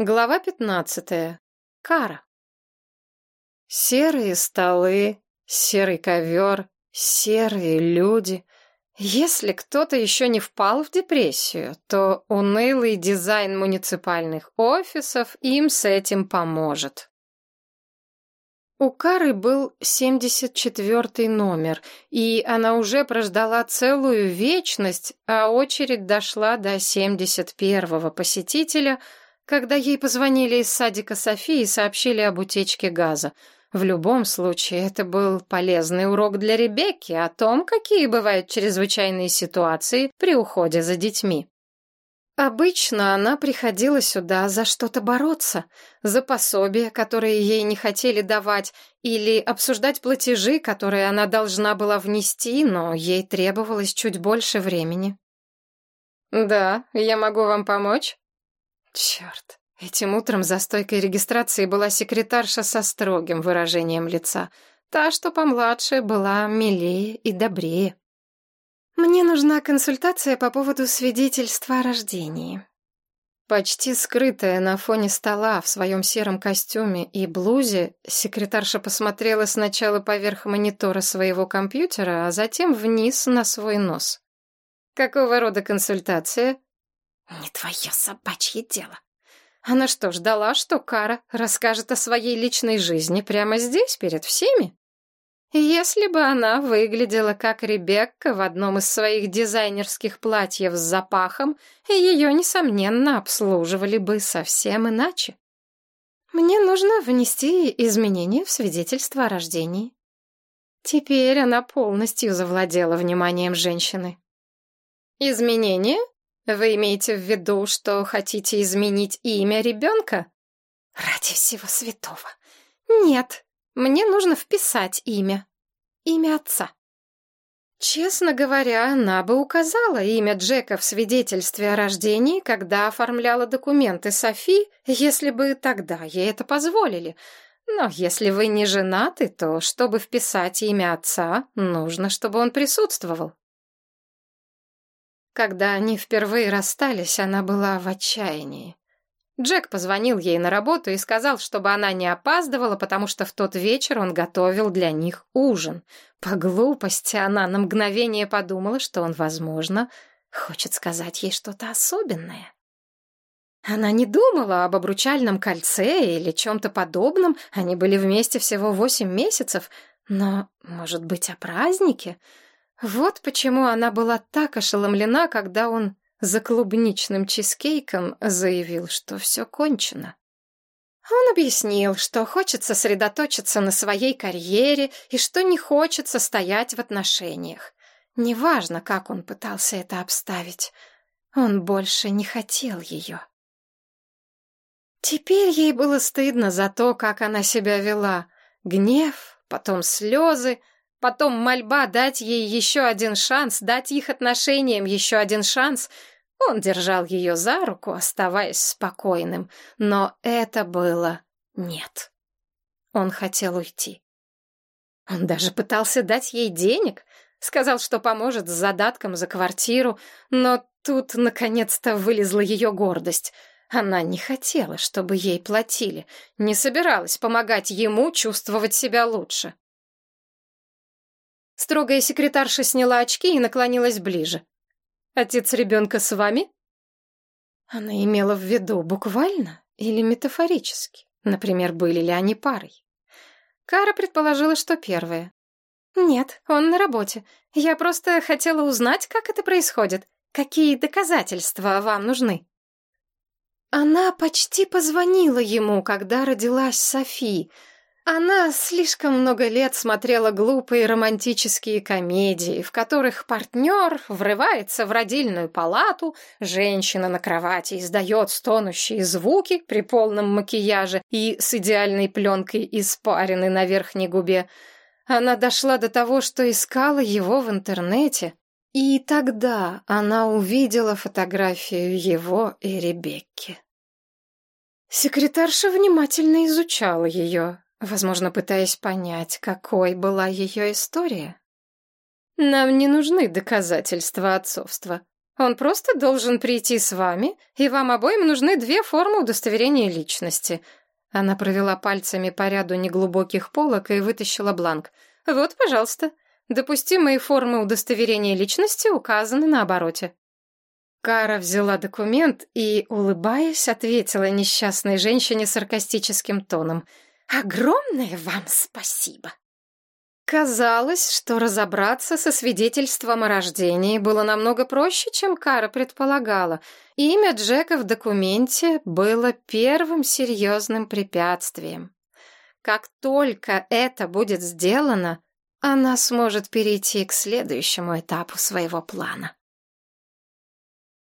Глава пятнадцатая. Кара. Серые столы, серый ковер, серые люди. Если кто-то еще не впал в депрессию, то унылый дизайн муниципальных офисов им с этим поможет. У Кары был 74 номер, и она уже прождала целую вечность, а очередь дошла до 71-го посетителя — когда ей позвонили из садика Софии и сообщили об утечке газа. В любом случае, это был полезный урок для Ребекки о том, какие бывают чрезвычайные ситуации при уходе за детьми. Обычно она приходила сюда за что-то бороться, за пособия, которые ей не хотели давать, или обсуждать платежи, которые она должна была внести, но ей требовалось чуть больше времени. «Да, я могу вам помочь?» Черт. Этим утром за стойкой регистрации была секретарша со строгим выражением лица. Та, что помладше, была милее и добрее. «Мне нужна консультация по поводу свидетельства о рождении». Почти скрытая на фоне стола в своем сером костюме и блузе, секретарша посмотрела сначала поверх монитора своего компьютера, а затем вниз на свой нос. «Какого рода консультация?» «Не твое собачье дело». Она что, ждала, что Кара расскажет о своей личной жизни прямо здесь, перед всеми? Если бы она выглядела как Ребекка в одном из своих дизайнерских платьев с запахом, ее, несомненно, обслуживали бы совсем иначе. Мне нужно внести изменения в свидетельство о рождении. Теперь она полностью завладела вниманием женщины. Изменения? Вы имеете в виду, что хотите изменить имя ребенка? Ради всего святого. Нет, мне нужно вписать имя. Имя отца. Честно говоря, она бы указала имя Джека в свидетельстве о рождении, когда оформляла документы Софи, если бы тогда ей это позволили. Но если вы не женаты, то, чтобы вписать имя отца, нужно, чтобы он присутствовал. Когда они впервые расстались, она была в отчаянии. Джек позвонил ей на работу и сказал, чтобы она не опаздывала, потому что в тот вечер он готовил для них ужин. По глупости она на мгновение подумала, что он, возможно, хочет сказать ей что-то особенное. Она не думала об обручальном кольце или чем-то подобном, они были вместе всего восемь месяцев, но, может быть, о празднике — вот почему она была так ошеломлена, когда он за клубничным чизкейком заявил, что все кончено. Он объяснил, что хочет сосредоточиться на своей карьере и что не хочет состоять в отношениях. Неважно, как он пытался это обставить, он больше не хотел ее. Теперь ей было стыдно за то, как она себя вела. Гнев, потом слезы, Потом мольба дать ей еще один шанс, дать их отношениям еще один шанс. Он держал ее за руку, оставаясь спокойным. Но это было нет. Он хотел уйти. Он даже пытался дать ей денег, сказал, что поможет с задатком за квартиру, но тут наконец-то вылезла ее гордость. Она не хотела, чтобы ей платили, не собиралась помогать ему чувствовать себя лучше. Строгая секретарша сняла очки и наклонилась ближе. «Отец ребенка с вами?» Она имела в виду буквально или метафорически. Например, были ли они парой? Кара предположила, что первое. «Нет, он на работе. Я просто хотела узнать, как это происходит. Какие доказательства вам нужны?» Она почти позвонила ему, когда родилась Софи, она слишком много лет смотрела глупые романтические комедии, в которых партнер врывается в родильную палату, женщина на кровати издает стонущие звуки при полном макияже и с идеальной пленкой испарины на верхней губе. Она дошла до того, что искала его в интернете. И тогда она увидела фотографию его и Ребекки. Секретарша внимательно изучала ее, возможно, пытаясь понять, какой была ее история. «Нам не нужны доказательства отцовства. Он просто должен прийти с вами, и вам обоим нужны две формы удостоверения личности». Она провела пальцами по ряду неглубоких полок и вытащила бланк. «Вот, пожалуйста. Допустимые формы удостоверения личности указаны на обороте». Кара взяла документ и, улыбаясь, ответила несчастной женщине саркастическим тоном. «Огромное вам спасибо!» Казалось, что разобраться со свидетельством о рождении было намного проще, чем Кара предполагала. Имя Джека в документе было первым серьезным препятствием. Как только это будет сделано, она сможет перейти к следующему этапу своего плана.